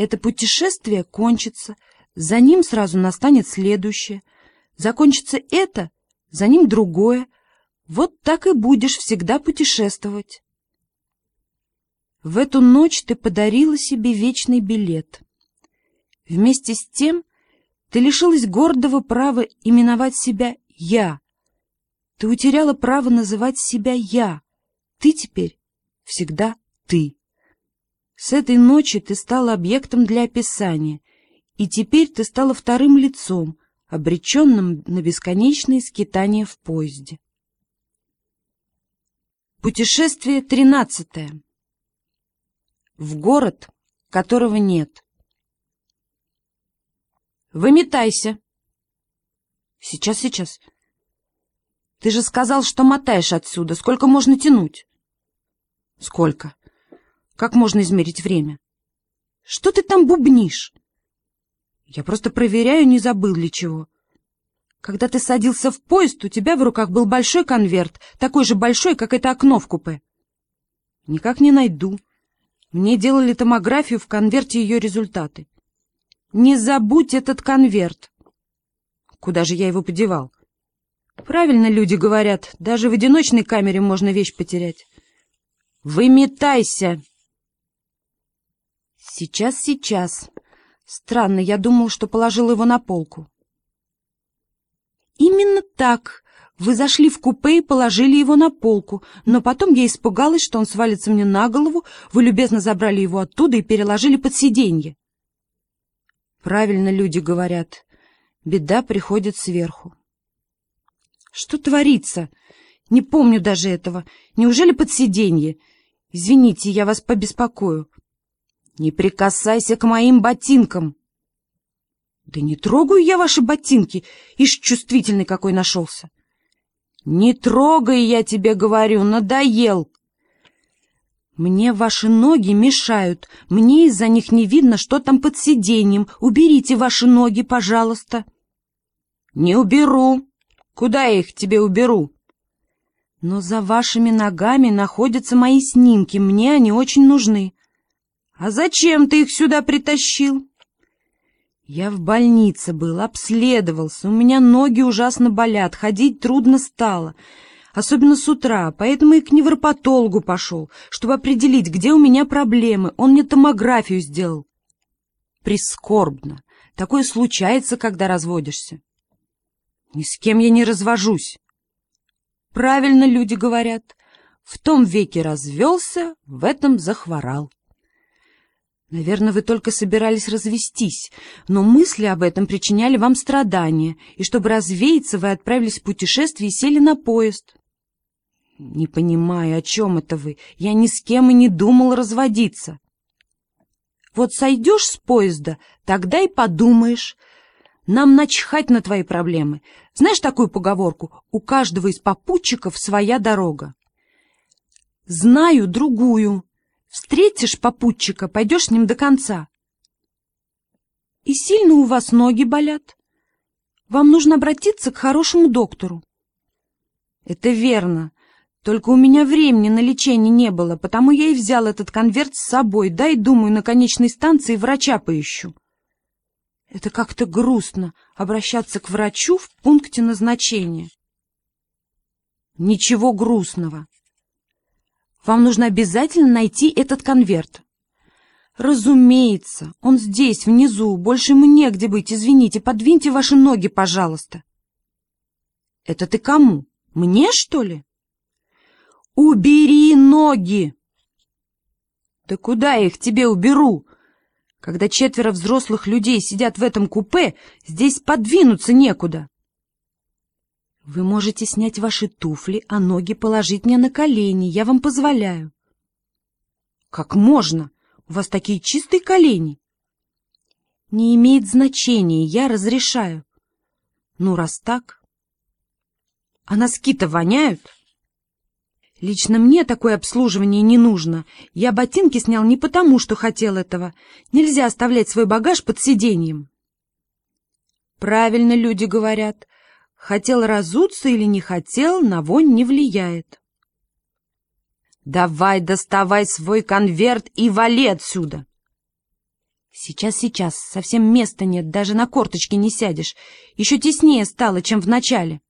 Это путешествие кончится, за ним сразу настанет следующее. Закончится это, за ним другое. Вот так и будешь всегда путешествовать. В эту ночь ты подарила себе вечный билет. Вместе с тем ты лишилась гордого права именовать себя «я». Ты утеряла право называть себя «я». Ты теперь всегда ты. С этой ночи ты стала объектом для описания, и теперь ты стала вторым лицом, обреченным на бесконечные скитания в поезде. Путешествие тринадцатое. В город, которого нет. Выметайся. Сейчас, сейчас. Ты же сказал, что мотаешь отсюда. Сколько можно тянуть? Сколько? Как можно измерить время? Что ты там бубнишь? Я просто проверяю, не забыл ли чего. Когда ты садился в поезд, у тебя в руках был большой конверт, такой же большой, как это окно в купе. Никак не найду. Мне делали томографию, в конверте ее результаты. Не забудь этот конверт. Куда же я его подевал? Правильно люди говорят, даже в одиночной камере можно вещь потерять. Выметайся! Сейчас, сейчас. Странно, я думал, что положил его на полку. Именно так. Вы зашли в купе и положили его на полку, но потом я испугалась, что он свалится мне на голову, вы любезно забрали его оттуда и переложили под сиденье. Правильно люди говорят, беда приходит сверху. Что творится? Не помню даже этого. Неужели под сиденье? Извините, я вас побеспокою. Не прикасайся к моим ботинкам. Да не трогаю я ваши ботинки, ишь чувствительный какой нашелся. Не трогай, я тебе говорю, надоел. Мне ваши ноги мешают, мне из-за них не видно, что там под сиденьем. Уберите ваши ноги, пожалуйста. Не уберу. Куда я их тебе уберу? Но за вашими ногами находятся мои снимки, мне они очень нужны. А зачем ты их сюда притащил? Я в больнице был, обследовался, у меня ноги ужасно болят, ходить трудно стало, особенно с утра, поэтому и к невропатологу пошел, чтобы определить, где у меня проблемы. Он мне томографию сделал. Прискорбно. Такое случается, когда разводишься. Ни с кем я не развожусь. Правильно люди говорят. В том веке развелся, в этом захворал. Наверное, вы только собирались развестись, но мысли об этом причиняли вам страдания, и чтобы развеяться, вы отправились в путешествие и сели на поезд. Не понимаю, о чем это вы. Я ни с кем и не думал разводиться. Вот сойдешь с поезда, тогда и подумаешь. Нам начхать на твои проблемы. Знаешь такую поговорку? У каждого из попутчиков своя дорога. Знаю другую. Встретишь попутчика, пойдешь с ним до конца. И сильно у вас ноги болят? Вам нужно обратиться к хорошему доктору. Это верно. Только у меня времени на лечение не было, потому я и взял этот конверт с собой. Дай, думаю, на конечной станции врача поищу. Это как-то грустно — обращаться к врачу в пункте назначения. Ничего грустного. Вам нужно обязательно найти этот конверт. Разумеется, он здесь, внизу, больше ему негде быть, извините, подвиньте ваши ноги, пожалуйста. Это ты кому? Мне, что ли? Убери ноги! Да куда я их тебе уберу? Когда четверо взрослых людей сидят в этом купе, здесь подвинуться некуда. Вы можете снять ваши туфли, а ноги положить мне на колени. Я вам позволяю. Как можно? У вас такие чистые колени. Не имеет значения, я разрешаю. Ну, раз так. А носки-то воняют? — Лично мне такое обслуживание не нужно. Я ботинки снял не потому, что хотел этого. Нельзя оставлять свой багаж под сиденьем. Правильно люди говорят. Хотел разуться или не хотел, на вонь не влияет. Давай доставай свой конверт и вали отсюда. Сейчас, сейчас, совсем места нет, даже на корточки не сядешь. Еще теснее стало, чем в начале.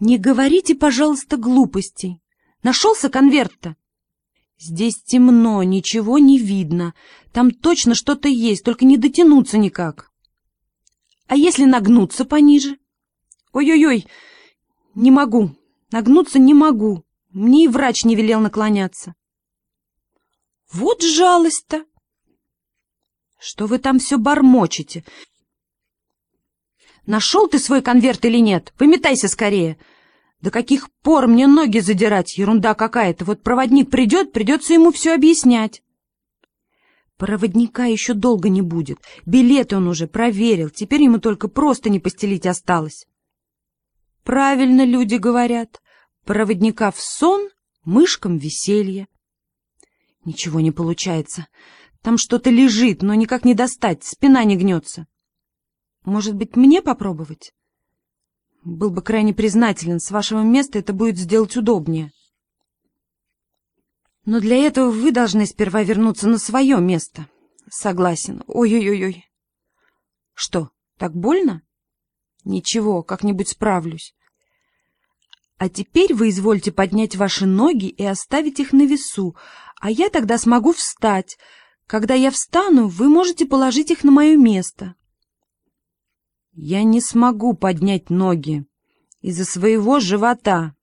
Не говорите, пожалуйста, глупостей. Нашелся конверт-то? Здесь темно, ничего не видно. Там точно что-то есть, только не дотянуться никак. А если нагнуться пониже? Ой-ой-ой, не могу, нагнуться не могу. Мне и врач не велел наклоняться. Вот жалость-то! Что вы там все бормочете? Нашел ты свой конверт или нет? Выметайся скорее. До каких пор мне ноги задирать? Ерунда какая-то. Вот проводник придет, придется ему все объяснять. Проводника еще долго не будет. Билеты он уже проверил. Теперь ему только просто не постелить осталось. Правильно люди говорят. Проводника в сон, мышкам веселье. Ничего не получается. Там что-то лежит, но никак не достать, спина не гнется. Может быть, мне попробовать? Был бы крайне признателен. С вашего места это будет сделать удобнее. Но для этого вы должны сперва вернуться на свое место. Согласен. Ой-ой-ой. Что, так больно? Ничего, как-нибудь справлюсь. А теперь вы извольте поднять ваши ноги и оставить их на весу, а я тогда смогу встать. Когда я встану, вы можете положить их на мое место. Я не смогу поднять ноги из-за своего живота.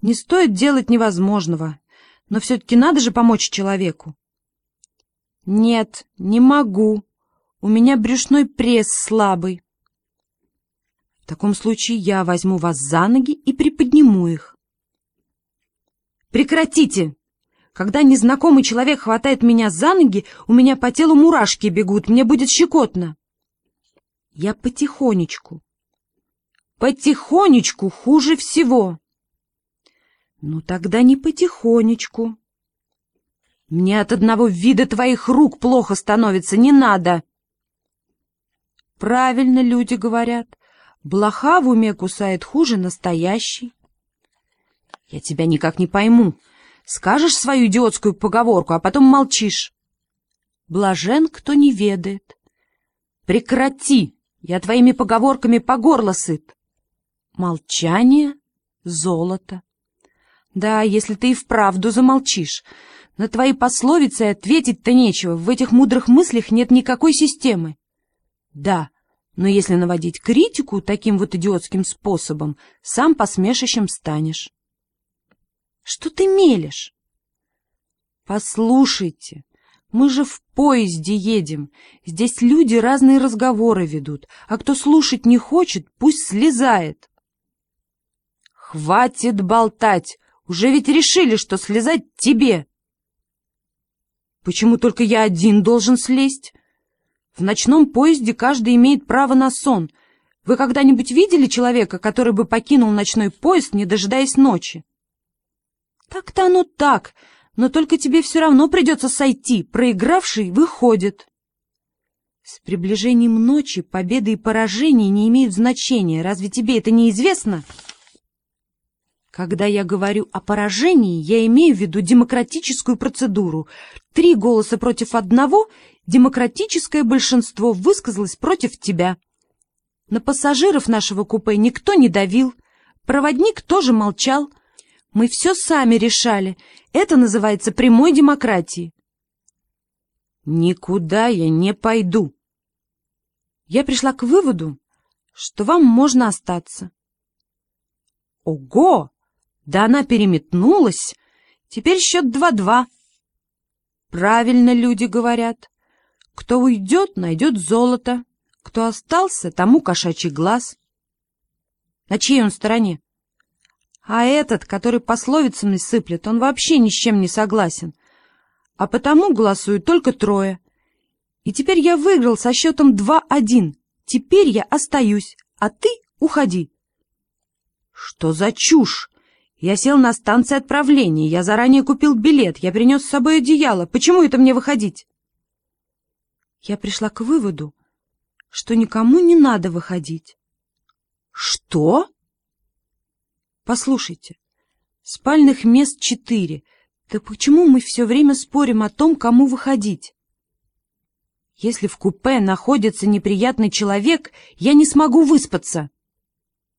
Не стоит делать невозможного, но все-таки надо же помочь человеку. Нет, не могу. У меня брюшной пресс слабый. В таком случае я возьму вас за ноги и приподниму их. Прекратите! Когда незнакомый человек хватает меня за ноги, у меня по телу мурашки бегут, мне будет щекотно. Я потихонечку. Потихонечку хуже всего. Ну тогда не потихонечку. Мне от одного вида твоих рук плохо становится, не надо. Правильно люди говорят. Блоха в уме кусает хуже настоящий. Я тебя никак не пойму. Скажешь свою идиотскую поговорку, а потом молчишь. Блажен, кто не ведает. Прекрати! Я твоими поговорками по горло сыт. Молчание — золото. Да, если ты и вправду замолчишь. На твои пословицы ответить-то нечего. В этих мудрых мыслях нет никакой системы. Да, но если наводить критику таким вот идиотским способом, сам посмешищем станешь. Что ты мелешь? Послушайте, мы же в поезде едем. Здесь люди разные разговоры ведут, а кто слушать не хочет, пусть слезает. Хватит болтать, уже ведь решили, что слезать тебе. Почему только я один должен слезть? В ночном поезде каждый имеет право на сон. Вы когда-нибудь видели человека, который бы покинул ночной поезд, не дожидаясь ночи? Так-то оно так, — но только тебе все равно придется сойти, проигравший выходит. С приближением ночи победы и поражения не имеют значения. Разве тебе это не известно? Когда я говорю о поражении, я имею в виду демократическую процедуру. Три голоса против одного, демократическое большинство высказалось против тебя. На пассажиров нашего купе никто не давил, проводник тоже молчал, мы все сами решали. Это называется прямой демократией. Никуда я не пойду. Я пришла к выводу, что вам можно остаться. Ого! Да она переметнулась. Теперь счет два-два. Правильно люди говорят. Кто уйдет, найдет золото. Кто остался, тому кошачий глаз. На чьей он стороне? А этот, который пословицами сыплет, он вообще ни с чем не согласен. А потому голосуют только трое. И теперь я выиграл со счетом 2-1. Теперь я остаюсь, а ты уходи. Что за чушь? Я сел на станции отправления, я заранее купил билет, я принес с собой одеяло. Почему это мне выходить? Я пришла к выводу, что никому не надо выходить. Что? Послушайте, спальных мест четыре. Так почему мы все время спорим о том, кому выходить? Если в купе находится неприятный человек, я не смогу выспаться.